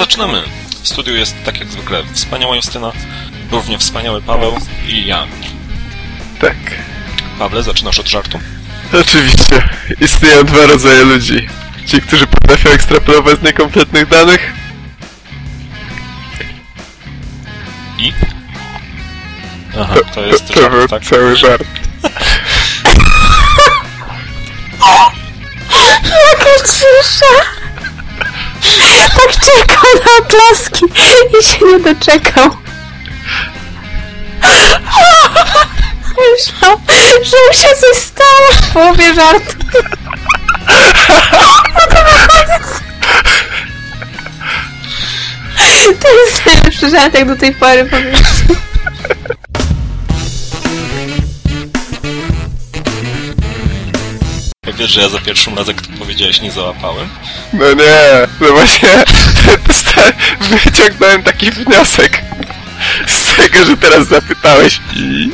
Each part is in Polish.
zaczynamy. W studiu jest, tak jak zwykle, wspaniała Justyna, równie wspaniały Paweł i ja. Tak. Pawle, zaczynasz od żartu? Oczywiście. Istnieją dwa rodzaje ludzi. Ci, którzy potrafią ekstrapolować z niekompletnych danych I? Aha, to jest to, to był żart, tak? cały żart. Jaka cisza! Tak czekał na oklaski i się nie doczekał. Myślał, że mu się coś stało w połowie żartu. To jest najlepszy żart, jak do tej pory. Jak wiesz, że ja za pierwszym razem, jak to powiedziałeś, nie załapałem? No nie, no właśnie wyciągnąłem taki wniosek z tego, że teraz zapytałeś i...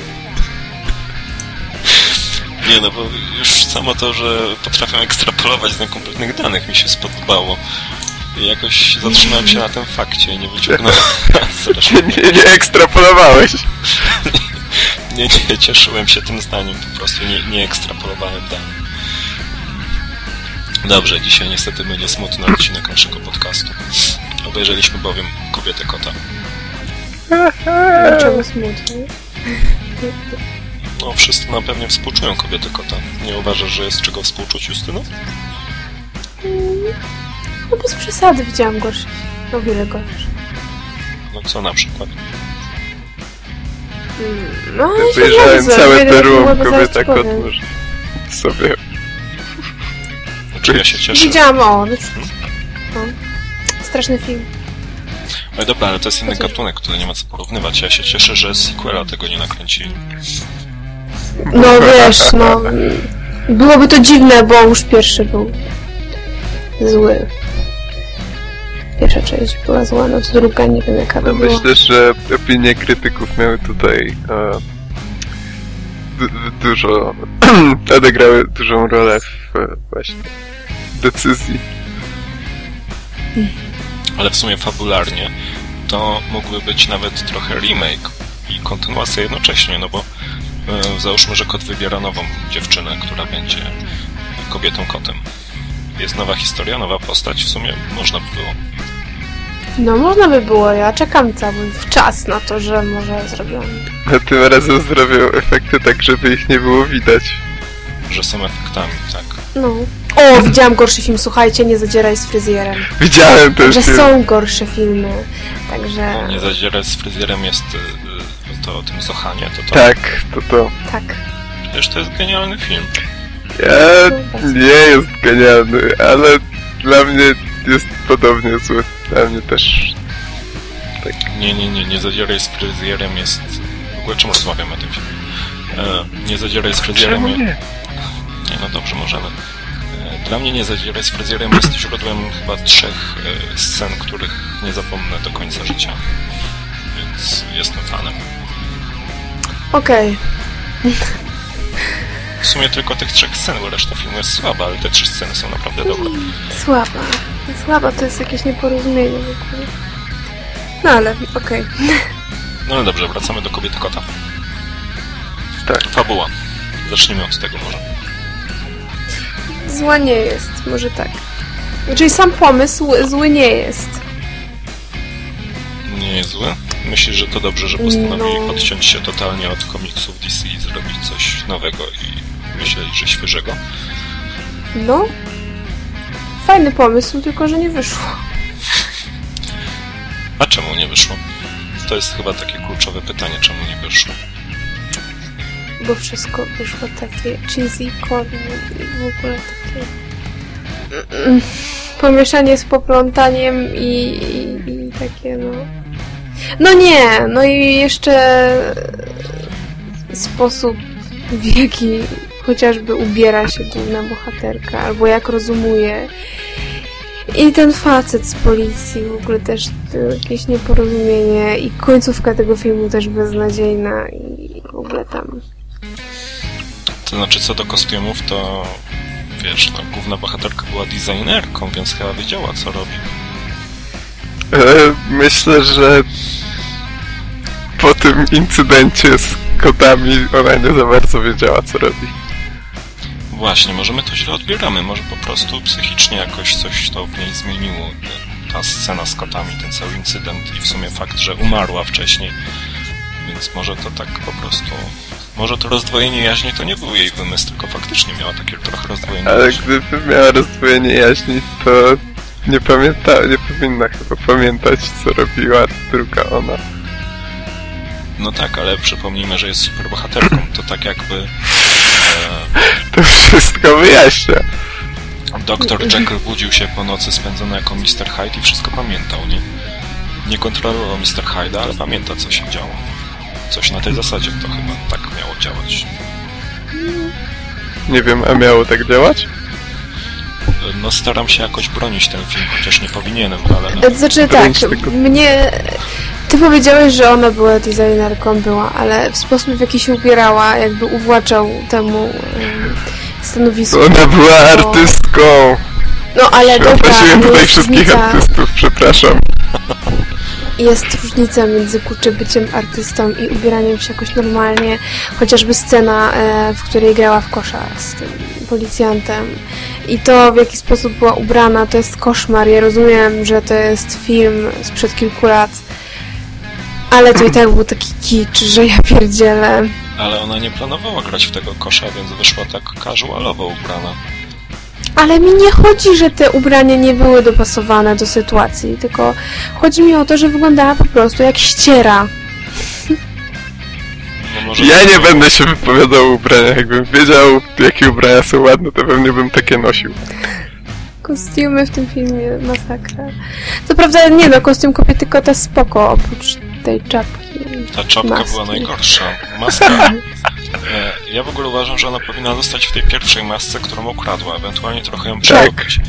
Nie no, bo już samo to, że potrafią ekstrapolować z niekompletnych danych mi się spodobało. I jakoś zatrzymałem się na tym fakcie i nie wyciągnąłem. Nie, nie, nie ekstrapolowałeś. Nie, nie cieszyłem się tym zdaniem, po prostu nie, nie ekstrapolowałem danych. Dobrze, dzisiaj niestety będzie smutny odcinek naszego podcastu. Obejrzeliśmy bowiem Kobietę Kota. Dlaczego smutny? No, wszyscy na pewno współczują Kobietę Kota. Nie uważasz, że jest czego współczuć, Justyno? No bez przesady widziałam gorsze. O wiele gorsze. No co na przykład? No, ale się Wyjrzałem całe zaraz kobieta kot może sobie... Znaczy ja się cieszę. Widziałam, o, no, no. Straszny film. Ale dobra, ale to jest inny gatunek, tutaj nie ma co porównywać. Ja się cieszę, że sequela tego nie nakręcili. No wiesz, no... Byłoby to dziwne, bo już pierwszy był zły. Pierwsza część była zła, no to druga nie wiem jaka by No była. myślę, że opinie krytyków miały tutaj e, du- du- dużo... odegrały dużą rolę w e, właśnie decyzji. Ale w sumie fabularnie to mógłby być nawet trochę remake i kontynuacja jednocześnie, no bo e, załóżmy, że kot wybiera nową dziewczynę, która będzie kobietą kotem. Jest nowa historia, nowa postać, w sumie można by było. No można by było, ja czekam cały czas na to, że może zrobią. A tym razem zrobią efekty tak, żeby ich nie było widać. Że są efektami, tak. No. O, widziałam gorszy film, słuchajcie, nie zadzieraj z fryzjerem. Widziałem też Że film. są gorsze filmy, także... Nie zadzierać z fryzjerem jest e, e, to o tym Zohanie, to to. Tak, to to. Tak. Przecież to jest genialny film. Ja, nie jest genialny, ale dla mnie jest podobnie zły. Dla mnie też. Nie, nie, nie, nie zadzieraj z fryzjerem jest... W ogóle czemu rozmawiamy o tym filmie? E, nie zadzieraj z fryzjerem... Czemu nie? Nie, no dobrze, możemy. Dla mnie nie zadzieraj z fryzjerem jest źródłem chyba trzech e, scen, których nie zapomnę do końca życia. Więc jestem fanem. Okej. W sumie tylko tych trzech scen, bo reszta filmu jest słaba, ale te trzy sceny są naprawdę dobre. Słaba. Słaba to jest jakieś nieporozumienie w ogóle. No ale, okej. No ale dobrze, wracamy do kobiety kota. Tak. Fabuła. Zacznijmy od tego może. Zła nie jest, może tak. Czyli sam pomysł zły nie jest. Nie jest zły. Myślisz, że to dobrze, że postanowili No. odciąć się totalnie od komiksów DC i zrobić coś nowego i myśleli, że świeżego? No. Fajny pomysł, tylko że nie wyszło. A czemu nie wyszło? To jest chyba takie kluczowe pytanie, czemu nie wyszło. Bo wszystko wyszło takie cheesy, corny i w ogóle takie... Mm, Pomieszanie z poplątaniem i, i, i takie no... No nie, no i jeszcze sposób w jaki chociażby ubiera się główna bohaterka, albo jak rozumuje. I ten facet z policji, w ogóle też jakieś nieporozumienie i końcówka tego filmu też beznadziejna i w ogóle tam To znaczy, co do kostiumów, to wiesz, no, główna bohaterka była designerką, więc chyba wiedziała, co robi. E, myślę, że po tym incydencie z kotami ona nie za bardzo wiedziała, co robi. Właśnie, może my to źle odbieramy, może po prostu psychicznie jakoś coś to w niej zmieniło. Ta scena z kotami, ten cały incydent i w sumie fakt, że umarła wcześniej. Więc może to tak po prostu... Może to rozdwojenie jaźni to nie był jej wymysł, tylko faktycznie miała takie trochę rozdwojenie Ale jaźni. gdyby miała rozdwojenie jaźni, to nie pamięta, nie powinna chyba pamiętać, co robiła druga ona. No tak, ale przypomnijmy, że jest superbohaterką. To tak jakby e, To wszystko wyjaśnia. Doktor Jekyll budził się po nocy spędzonej jako Mr. Hyde i wszystko pamiętał, nie? Nie kontrolował Mr. Hyde'a, ale pamięta, co się działo. Coś na tej zasadzie to chyba tak miało działać. Nie wiem, a miało tak działać? No staram się jakoś bronić ten film, chociaż nie powinienem, ale... To Znaczy tak, mnie... Ty powiedziałeś, że ona była designerką, była, ale w sposób w jaki się ubierała, jakby uwłaczał temu em, stanowisku. Ona była bo- artystką. No ale dobra, ale tutaj jest wszystkich artystów, przepraszam. Jest różnica między kurczę byciem artystą i ubieraniem się jakoś normalnie. Chociażby scena, e, w której grała w kosza z tym policjantem. I to, w jaki sposób była ubrana, to jest koszmar. Ja rozumiem, że to jest film sprzed kilku lat, ale to i tak był taki kicz, że ja pierdzielę. Ale ona nie planowała grać w tego kosza, więc wyszła tak casualowo ubrana. Ale mi nie chodzi, że te ubrania nie były dopasowane do sytuacji, tylko chodzi mi o to, że wyglądała po prostu jak ściera. No Ja nie będę się wypowiadał o ubraniach. Jakbym wiedział, jakie ubrania są ładne, to pewnie bym takie nosił. Kostiumy w tym filmie, masakra. Co prawda, nie no, kostium kobiety kota spoko, oprócz tej czapki. Ta czapka maski. była najgorsza. Maska. E, Ja w ogóle uważam, że ona powinna zostać w tej pierwszej masce, którą ukradła, ewentualnie trochę ją przerobić.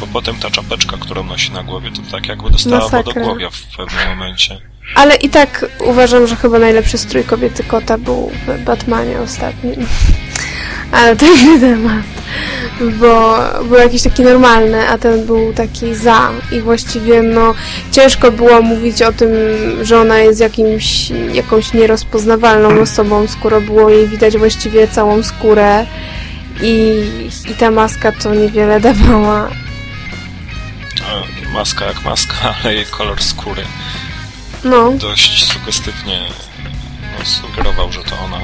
Bo potem ta czapeczka, którą nosi na głowie, to tak jakby dostała Masakra. wodogłowia w pewnym momencie. Ale i tak uważam, że chyba najlepszy strój kobiety kota był w Batmanie ostatnim. Ale to inny temat. Bo był jakiś taki normalny, a ten był taki za. I właściwie no ciężko było mówić o tym, że ona jest jakimś, jakąś nierozpoznawalną osobą, skoro było jej widać właściwie całą skórę. I, I ta maska to niewiele dawała. Maska jak maska, ale jej kolor skóry No, dość sugestywnie no, sugerował, że to ona.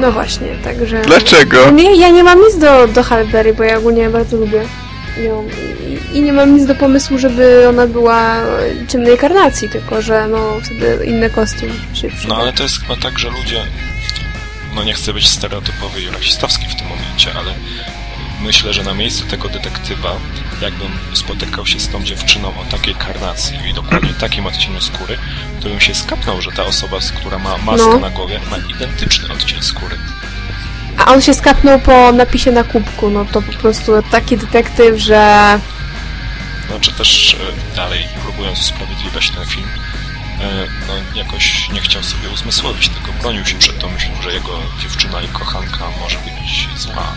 No właśnie, także... Dlaczego? Nie, ja nie mam nic do, do Halle Berry, bo ja ogólnie bardzo lubię ją i, i nie mam nic do pomysłu, żeby ona była ciemnej karnacji, tylko że no wtedy inny kostium się przyda. No ale to jest chyba tak, że ludzie. No nie chcę być stereotypowy i rasistowski w tym momencie, ale myślę, że na miejscu tego detektywa, jakbym spotykał się z tą dziewczyną o takiej karnacji i dokładnie takim odcieniu skóry, to bym się skapnął, że ta osoba, która ma maskę No. na głowie, ma identyczny odcień skóry. A on się skapnął po napisie na kubku, no to po prostu taki detektyw, że Znaczy też e, dalej próbując usprawiedliwiać ten film, e, no jakoś nie chciał sobie uzmysłowić, tylko bronił się przed tą myślą, że jego dziewczyna i kochanka może być zła.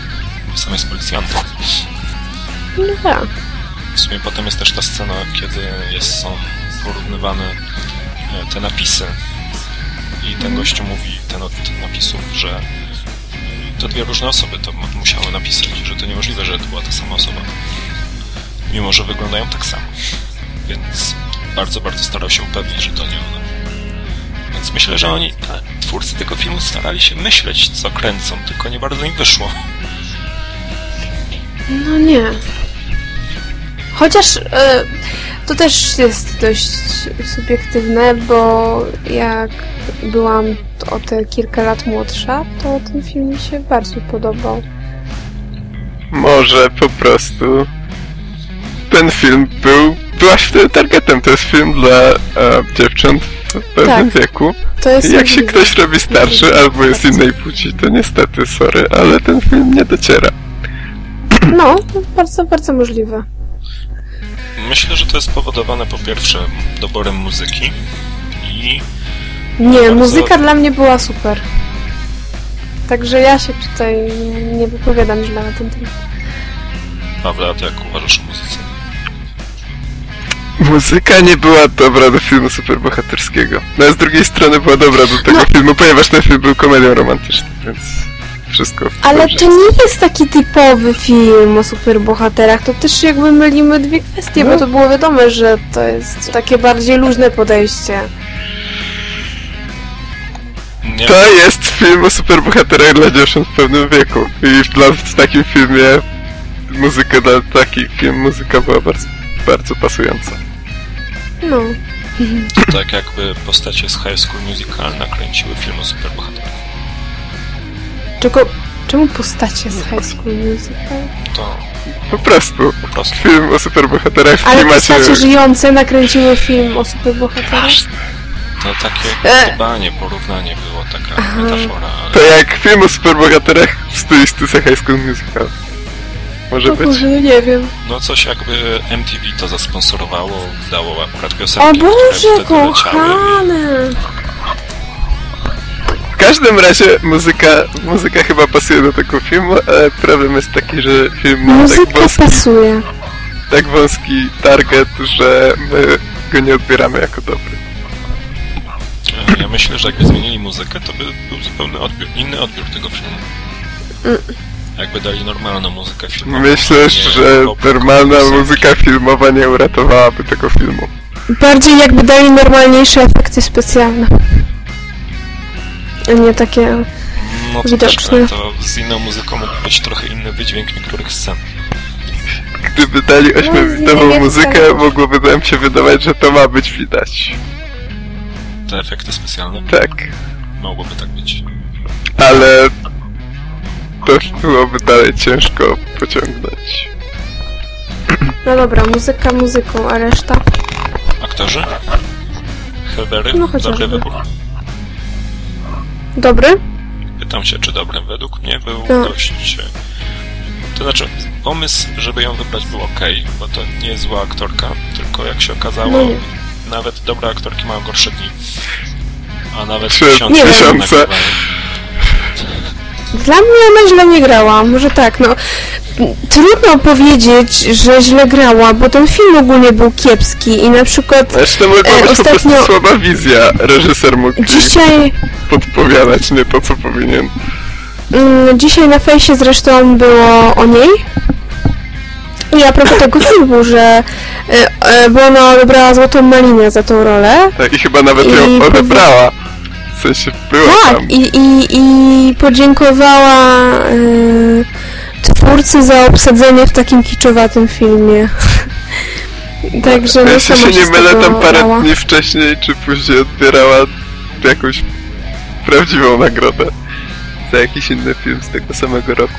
Sam jest policjantem. no tak. W sumie potem jest też ta scena, kiedy jest, są porównywane e, te napisy i ten gościu mówi, ten od tych napisów, że e, to dwie różne osoby to mu- musiały napisać, że to niemożliwe, że to była ta sama osoba. Mimo, że wyglądają tak samo. Więc bardzo, bardzo starał się upewnić, że to nie ona. Więc myślę, że oni, twórcy tego filmu starali się myśleć, co kręcą, tylko nie bardzo im wyszło. No nie. Chociaż e, to też jest dość subiektywne, bo jak byłam o te kilka lat młodsza, to ten film mi się bardziej podobał. Może po prostu ten film był, byłaś wtedy targetem. To jest film dla e, dziewcząt w pewnym Tak. wieku. To jest I jak się ktoś robi starszy albo jest innej płci, to niestety, sorry, ale ten film nie dociera. No, bardzo, bardzo możliwe. Myślę, że to jest spowodowane po pierwsze doborem muzyki i Nie, Bardzo- muzyka dla mnie była super. Także ja się tutaj nie wypowiadam źle na ten temat. Pawle, a ty jak uważasz o muzyce? Muzyka nie była dobra do filmu superbohaterskiego. No a z drugiej strony była dobra do tego No. filmu, ponieważ ten film był komedią romantyczną, więc wszystko w Ale dobrze. to nie jest taki typowy film o superbohaterach, to też jakby mylimy dwie kwestie, No. bo to było wiadome, że to jest takie bardziej luźne podejście. Nie, To jest film o superbohaterach dla dziewcząt w pewnym wieku. I dla, w takim filmie muzyka dla taki film, muzyka była bardzo, bardzo pasująca. No. to tak jakby postacie z High School Musical nakręciły film o superbohaterach. Czego, czemu postacie z High School Musical? To Po prostu. po prostu Film o superbohaterach w Ale klimacie... postacie żyjące nakręciły film o superbohaterach? to takie E. gdybanie, porównanie było, taka metafora, ale To jak film o superbohaterach w stylistyce High School Musical. Może O być. Boże, no nie wiem. no coś jakby MTV to zasponsorowało, dało akurat piosenki, O które Boże, leciały. kochane! W każdym razie muzyka, muzyka chyba pasuje do tego filmu, ale problem jest taki, że film ma tak wąski, pasuje. tak wąski target, że my go nie odbieramy jako dobry. Ja myślę, że jakby zmienili muzykę, to by był zupełnie odbiór, inny odbiór tego filmu. Mm. Jakby dali normalną muzykę filmową. Myślę, że pop- normalna muzyka filmowa nie uratowałaby tego filmu. Bardziej jakby dali normalniejsze efekty specjalne. A nie takie... No to widoczne. też, to z inną muzyką mógł być trochę inny wydźwięk niektórych scen. Gdyby dali ośmiobitową No, nie muzykę, wiem. mogłoby nam się wydawać, że to ma być widać. Te efekty specjalne Tak. mogłoby tak być. Ale to byłoby dalej ciężko pociągnąć. No dobra, muzyka muzyką, a reszta? Aktorzy? Helbery? No, chociażby. Dobry wybór. Dobry? Pytam się, czy dobrym według mnie był No. dość... To znaczy, pomysł, żeby ją wybrać był ok, bo to nie jest zła aktorka, tylko jak się okazało, No nawet dobre aktorki mają gorsze dni. A nawet Trzy miesiące Dla mnie ona źle nie grała, może tak, no. Trudno powiedzieć, że źle grała, bo ten film ogólnie był kiepski i na przykład to mogła E, być po ostatnio- słaba wizja. Reżyser mógł dzisiaj... podpowiadać nie to, co powinien. Mm, dzisiaj na fejsie zresztą było o niej. I a propos tego filmu, że e, e, bo ona odebrała złotą malinę za tą rolę. Tak, I chyba nawet I ją odebrała. W sensie była Tak, tam. i, i, i podziękowała e, twórcy za obsadzenie w takim kiczowatym filmie. Także no Jeśli sama się nie mylę, tam parę dała. dni wcześniej czy później odbierała jakąś prawdziwą nagrodę za jakiś inny film z tego samego roku.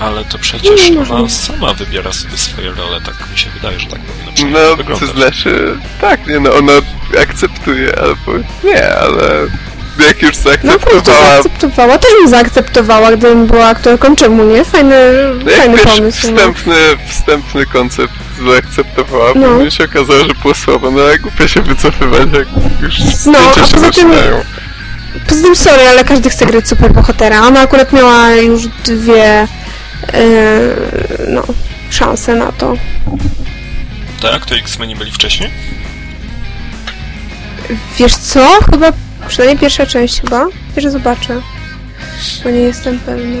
Ale to przecież Nie, nie ona sama wybiera sobie swoje role, tak mi się wydaje, że tak powinno No, to wyglądać. znaczy, tak, nie no, ona akceptuje, albo nie, ale jak już No kurczę, zaakceptowała, zaakceptowała. Też bym zaakceptowała, gdybym była aktorką. Czemu nie? Fajny, no fajny pomysł. No. wstępny, wstępny koncept zaakceptowała, No. później się okazało, że było słabo, no ale głupio się wycofywać, jak już No, a się poza tym-. Poza tym, sorry, ale każdy chce grać superbohatera. Ona akurat miała już dwie e, no, szanse na to. Tak? To X-Meni byli wcześniej? Wiesz co? Chyba, przynajmniej pierwsza część chyba. Jeszcze zobaczę. Bo nie jestem pewna.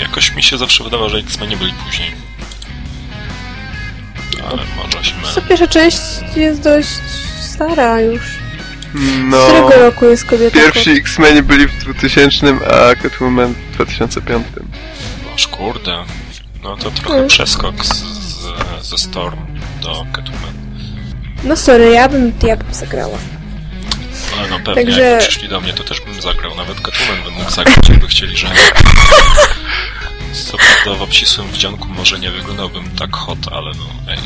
Jakoś mi się zawsze wydawało, że X-Meni byli później. Ale może się Co mylę. pierwsza część jest dość stara już. No, Z którego roku jest kobieta? pierwsi X-Meni byli w 2000, a Catwoman w 2005. Noż kurde. No to trochę Mm. przeskok z, z, ze Storm do Catwoman. No sorry, ja bym, ja bym zagrała. Ale no pewnie Także- jakby przyszli do mnie, to też bym zagrał. Nawet Catwoman bym mógł zagrać, jakby chcieli, że... Co prawda w obcisłym wdzianku może nie wyglądałbym tak hot, ale no ej.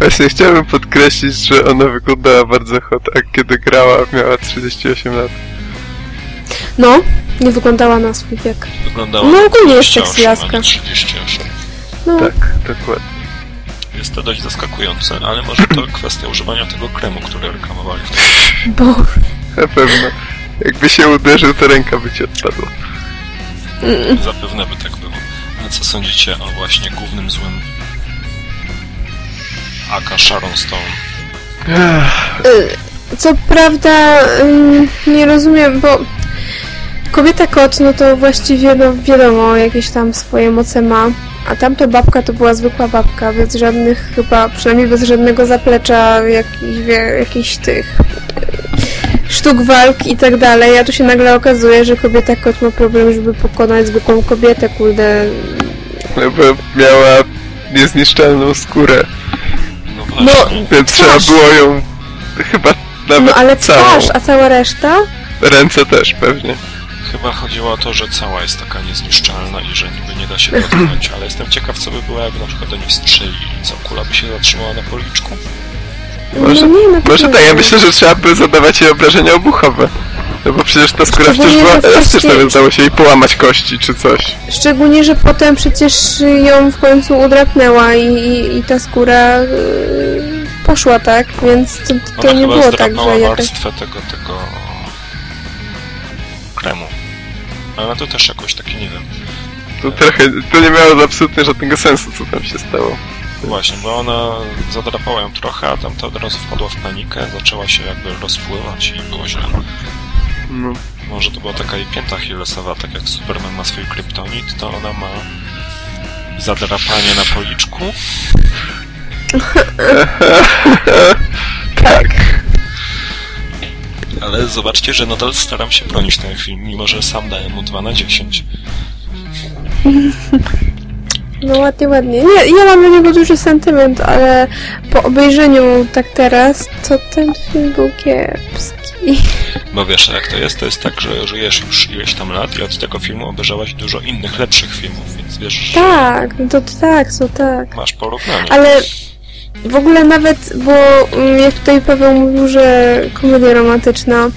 Właśnie chciałbym podkreślić, że ona wyglądała bardzo hot, a kiedy grała miała 38 lat. No, nie wyglądała na swój wiek. Wyglądała No, ogólnie jest 28, sexy laska. a nie 38. No, Tak, dokładnie. Jest to dość zaskakujące, ale może to kwestia używania tego kremu, który reklamowali w tym. bo... Na pewno. Jakby się uderzył, to ręka by ci odpadła. Zapewne by tak było. A co sądzicie o właśnie głównym złym? aka Sharon Stone. Y, Co prawda ym, nie rozumiem, bo kobieta kot, no to właściwie no wiadomo, jakieś tam swoje moce ma. A tamta babka to była zwykła babka, bez żadnych chyba, przynajmniej bez żadnego zaplecza jakichś, wie- jakichś tych y, sztuk walk i tak dalej. A tu się nagle okazuje, że kobieta kot ma problem, żeby pokonać zwykłą kobietę, kurde. No bo miała niezniszczalną skórę, No. No, więc trzeba było ją chyba nawet no ale całą. twarz, a cała reszta? Ręce też pewnie. Chyba chodziło o to, że cała jest taka niezniszczalna i że niby nie da się dotknąć, ale jestem ciekaw, co by było, jakby na przykład do niej strzelili. Co, kula by się zatrzymała na policzku? Może, no nie, na może tak, ja myślę, że trzeba by zadawać jej obrażenia obuchowe. No bo przecież ta skóra wciąż była elastyczna, wcześniej- więc dało się jej połamać kości czy coś. Szczególnie, że potem przecież ją w końcu udrapnęła i, i, i ta skóra yy, poszła, tak? Więc to, to Ona nie chyba było tak, że jakaś... warstwę tego, tego Ale to też jakoś taki, nie wiem. To trochę, to nie miało absolutnie żadnego sensu, co tam się stało. Właśnie, bo ona zadrapała ją trochę, a tamta od razu wpadła w panikę, zaczęła się jakby rozpływać i było źle. No. Może to była taka jej pięta Hillesowa, tak jak Superman ma swój kryptonit, to ona ma zadrapanie na policzku. Ale zobaczcie, że nadal staram się bronić ten film, mimo że sam daję mu 2 na 10. No ładnie, ładnie. Nie, ja mam do niego duży sentyment, ale po obejrzeniu tak teraz, to ten film był kiepski. Bo wiesz, jak to jest? To jest tak, że żyjesz już ileś tam lat i od tego filmu obejrzałaś dużo innych, lepszych filmów, więc wiesz, Tak, no to tak, to tak. masz porównanie. Ale w ogóle nawet, bo mm, jak tutaj Paweł mówił, że komedia romantyczna,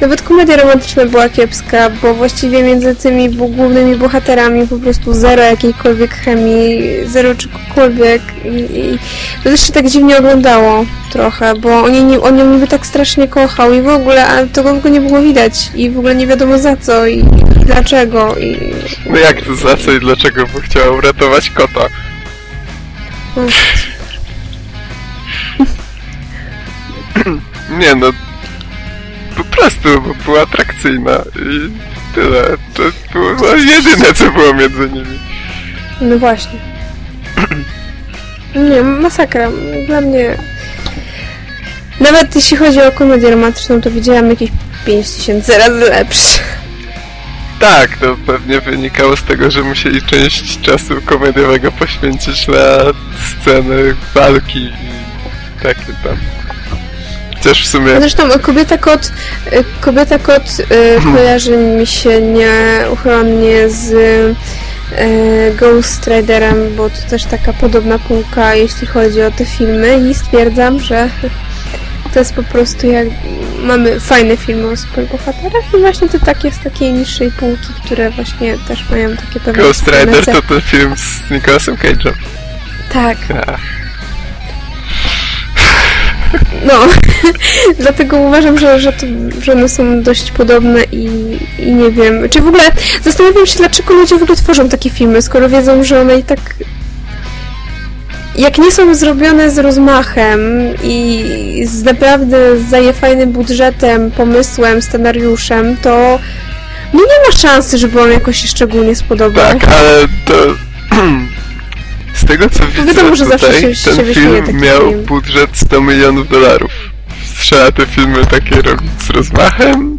nawet komedia romantyczna była kiepska, bo właściwie między tymi głównymi bohaterami po prostu zero jakiejkolwiek chemii, zero czegokolwiek i, i to też się tak dziwnie oglądało trochę, bo oni, nie, on ją niby tak strasznie kochał i w ogóle, a tego w ogóle nie było widać i w ogóle nie wiadomo za co i, i dlaczego i... No jak to za co i dlaczego? Bo chciała uratować kota. No. Nie no, po prostu, bo była atrakcyjna i tyle. To było jedyne, co było między nimi. No właśnie. Nie, masakra. Dla mnie... Nawet jeśli chodzi o komedię romantyczną, to widziałam jakieś 5000 razy lepsze. Tak, to pewnie wynikało z tego, że musieli część czasu komediowego poświęcić na sceny walki i takie tam. Chociaż w sumie... Zresztą kobieta kot, y, kobieta kot y, kojarzy mi się nieuchronnie z Ghost Riderem, bo to też taka podobna półka, jeśli chodzi o te filmy i stwierdzam, że to jest po prostu jak mamy fajne filmy o superbohaterach i właśnie to takie z takiej niższej półki, które właśnie też mają takie pewne Ghost Rider to ten film z Nicolasem Cage'em. Tak, Ach, no. Dlatego uważam, że, że, to, że one są dość podobne i, i nie wiem. Czy w ogóle zastanawiam się, dlaczego ludzie w ogóle tworzą takie filmy, skoro wiedzą, że one i tak. Jak nie są zrobione z rozmachem i z naprawdę zajefajnym budżetem, pomysłem, scenariuszem, to no nie ma szansy, żeby on jakoś się szczególnie spodobał. tak, ale to... Z tego co widzę wiadomo, że zawsze tutaj, się- się ten film miał film. budżet 100 milionów dolarów. Trzeba te filmy takie robić z rozmachem.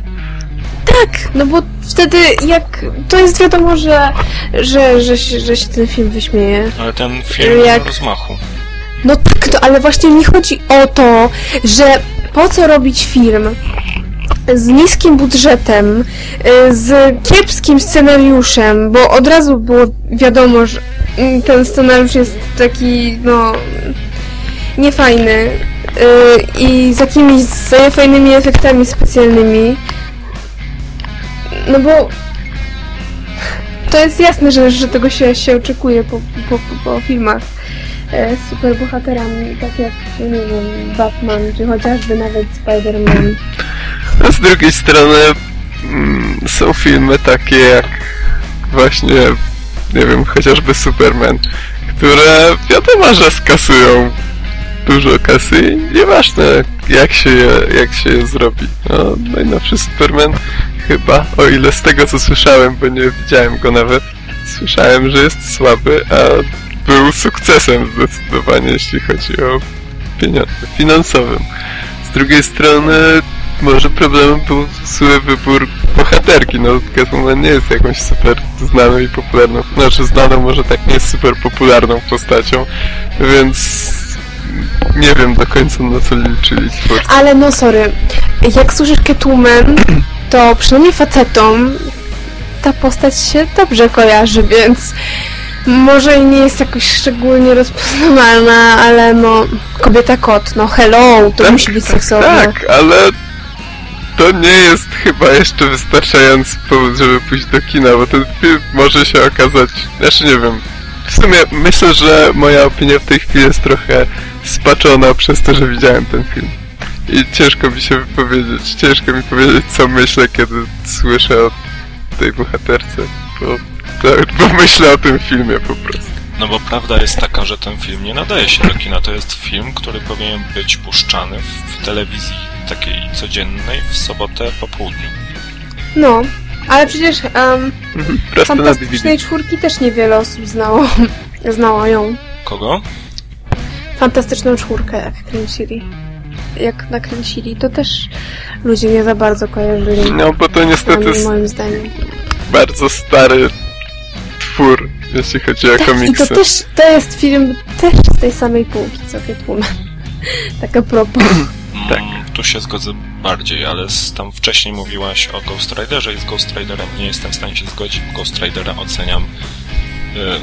Tak, no bo wtedy jak... To jest wiadomo, że, że, że, się, że się ten film wyśmieje. Ale ten film Jak- jak... rozmachu. No tak, no, ale właśnie mi chodzi o to, że po co robić film z niskim budżetem, y, z kiepskim scenariuszem, bo od razu było wiadomo, że ten scenariusz jest taki, no, niefajny y, i z jakimiś fajnymi efektami specjalnymi. No bo to jest jasne, że, że tego się, się oczekuje po, po, po filmach e, z superbohaterami, tak jak, nie wiem, Batman, czy chociażby nawet Spider-Man. A z drugiej strony mm, są filmy takie jak właśnie, nie wiem, chociażby Superman, które wiadomo, że skasują dużo kasy nieważne jak się je, jak się je zrobi. No, najnowszy Superman chyba, o ile z tego co słyszałem, bo nie widziałem go nawet, słyszałem, że jest słaby, a był sukcesem zdecydowanie, jeśli chodzi o pieniądze finansowym. Z drugiej strony może problemem był zły wybór bohaterki. No, Catwoman nie jest jakąś super znaną i popularną, znaczy znaną może tak nie jest super popularną postacią, więc nie wiem do końca na co liczyli twórcy. Ale no sorry, jak słyszysz Catwoman, to przynajmniej facetom ta postać się dobrze kojarzy, więc może i nie jest jakoś szczególnie rozpoznawalna, ale no kobieta kot, no hello, to Tak, musi być tak, seksowne. Tak, ale to nie jest chyba jeszcze wystarczający powód, żeby pójść do kina, bo ten film może się okazać, znaczy nie wiem, w sumie myślę, że moja opinia w tej chwili jest trochę spaczona przez to, że widziałem ten film. I ciężko mi się wypowiedzieć, ciężko mi powiedzieć, co myślę, kiedy słyszę o tej bohaterce, bo, bo myślę o tym filmie po prostu. No bo prawda jest taka, że ten film nie nadaje się do kina. To jest film, który powinien być puszczany w telewizji takiej codziennej w sobotę po południu. No, ale przecież um. Fantastycznej czwórki też niewiele osób znało, znało ją. Kogo? Fantastyczną czwórkę, jak kręcili. Jak nakręcili, to też ludzie nie za bardzo kojarzyli. No bo to niestety moim zdaniem. bardzo stary twór, jeśli chodzi o Tak, i komiksy. to też to jest film też z tej samej półki, co Catwoman. Tak a propos. Tak. Tu się zgodzę bardziej, ale tam wcześniej mówiłaś o Ghost Riderze i z Ghost Riderem nie jestem w stanie się zgodzić. Ghost Ridera oceniam y,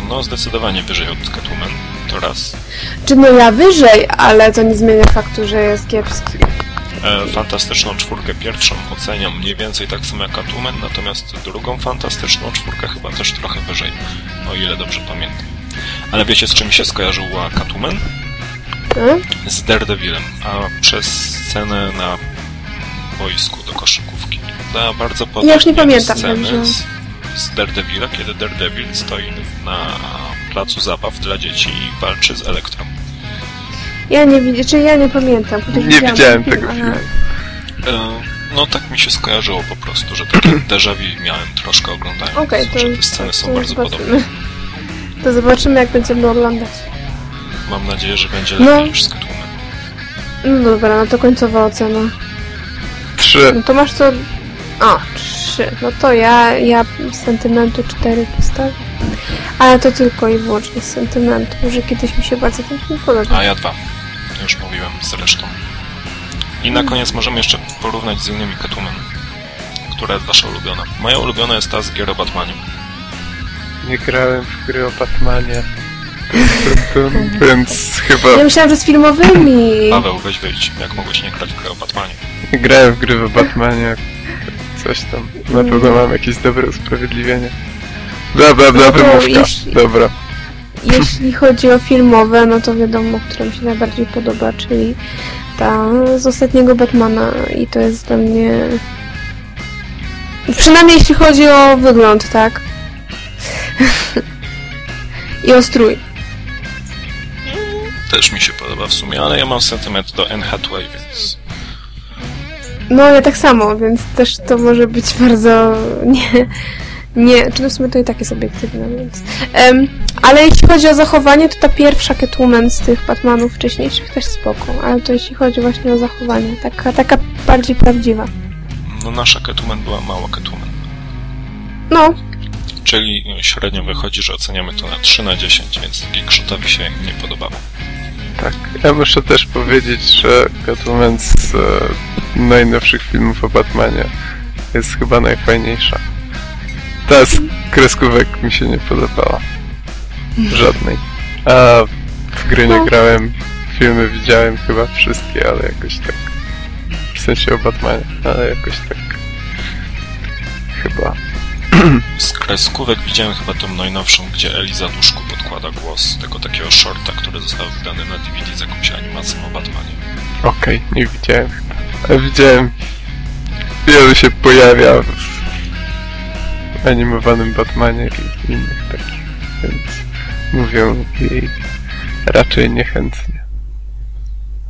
no zdecydowanie wyżej od Catwoman. To raz. Czy no ja wyżej, ale to nie zmienia faktu, że jest kiepski. E, fantastyczną czwórkę pierwszą oceniam mniej więcej tak samo jak Catwoman, natomiast drugą fantastyczną czwórkę chyba też trochę wyżej, o ile dobrze pamiętam. Ale wiecie z czym się skojarzyła Catwoman? Hmm? Z Daredevilem, a przez scenę na boisku do koszykówki. Da bardzo podobnie Ja już nie pamiętam, sceny także- z, z Daredevila, kiedy Daredevil stoi na placu zabaw dla dzieci i walczy z Elektrą. Ja nie widzę, czy ja nie pamiętam. Nie widziałem tego ale- filmu. E, No tak mi się skojarzyło po prostu, że takie déjà vu miałem troszkę oglądając, Okej, to, że te sceny są to bardzo podobne. zobaczymy. To zobaczymy, jak będziemy oglądać. Mam nadzieję, że będzie No. lepiej niż z Catwoman. No dobra, no to końcowa ocena. Trzy. No to masz to... O, trzy. No to ja, ja z sentymentu cztery postawię. Ale to tylko i wyłącznie z sentymentu, że kiedyś mi się bardzo ten film podobał. A ja dwa. Już mówiłem zresztą. I na koniec możemy jeszcze porównać z innymi Catwoman. Która jest wasza ulubiona? Moja ulubiona jest ta z gier o Batmanie. Nie grałem w gry o Batmanie. Więc chyba Ja myślałam, że z filmowymi. Paweł, weź wyjdź. Jak mogłeś nie grać w grę o Batmanie? nie grałem w gry o Batmanie. Coś tam. Na pewno mam jakieś dobre usprawiedliwienie. Dobra, dobra, No wymówka. jeśli- Dobra. Jeśli chodzi o filmowe, no to wiadomo, która mi się najbardziej podoba, czyli ta z ostatniego Batmana i to jest dla mnie... Przynajmniej jeśli chodzi o wygląd, tak? I o strój. Też mi się podoba w sumie, ale ja mam sentyment do Anne Hathaway, więc... No, ja tak samo, więc też to może być bardzo nie... Nie, czy w sumie to i tak jest obiektywne, więc... Em, ale jeśli chodzi o zachowanie, to ta pierwsza Catwoman z tych Batmanów wcześniejszych też spoko, ale to jeśli chodzi właśnie o zachowanie, taka, taka bardziej prawdziwa. No nasza Catwoman była mała Catwoman. No, Czyli średnio wychodzi, że oceniamy to na 3 na 10, więc Geekshotowi się nie podobało. Tak. Ja muszę też powiedzieć, że Catwoman z e, najnowszych filmów o Batmanie jest chyba najfajniejsza. Ta z kreskówek mi się nie podobała. Żadnej. A w gry nie No. grałem, filmy widziałem chyba wszystkie, ale jakoś tak. W sensie o Batmanie, ale jakoś tak. Chyba. Z kreskówek widziałem chyba tą najnowszą, gdzie Eliza Duszku podkłada głos tego takiego shorta, który został wydany na DVD z jakąś animacją o Batmanie. Okej, nie widziałem chyba. Widziałem. Wielu się pojawia w animowanym Batmanie i innych takich, więc mówią jej raczej niechętnie.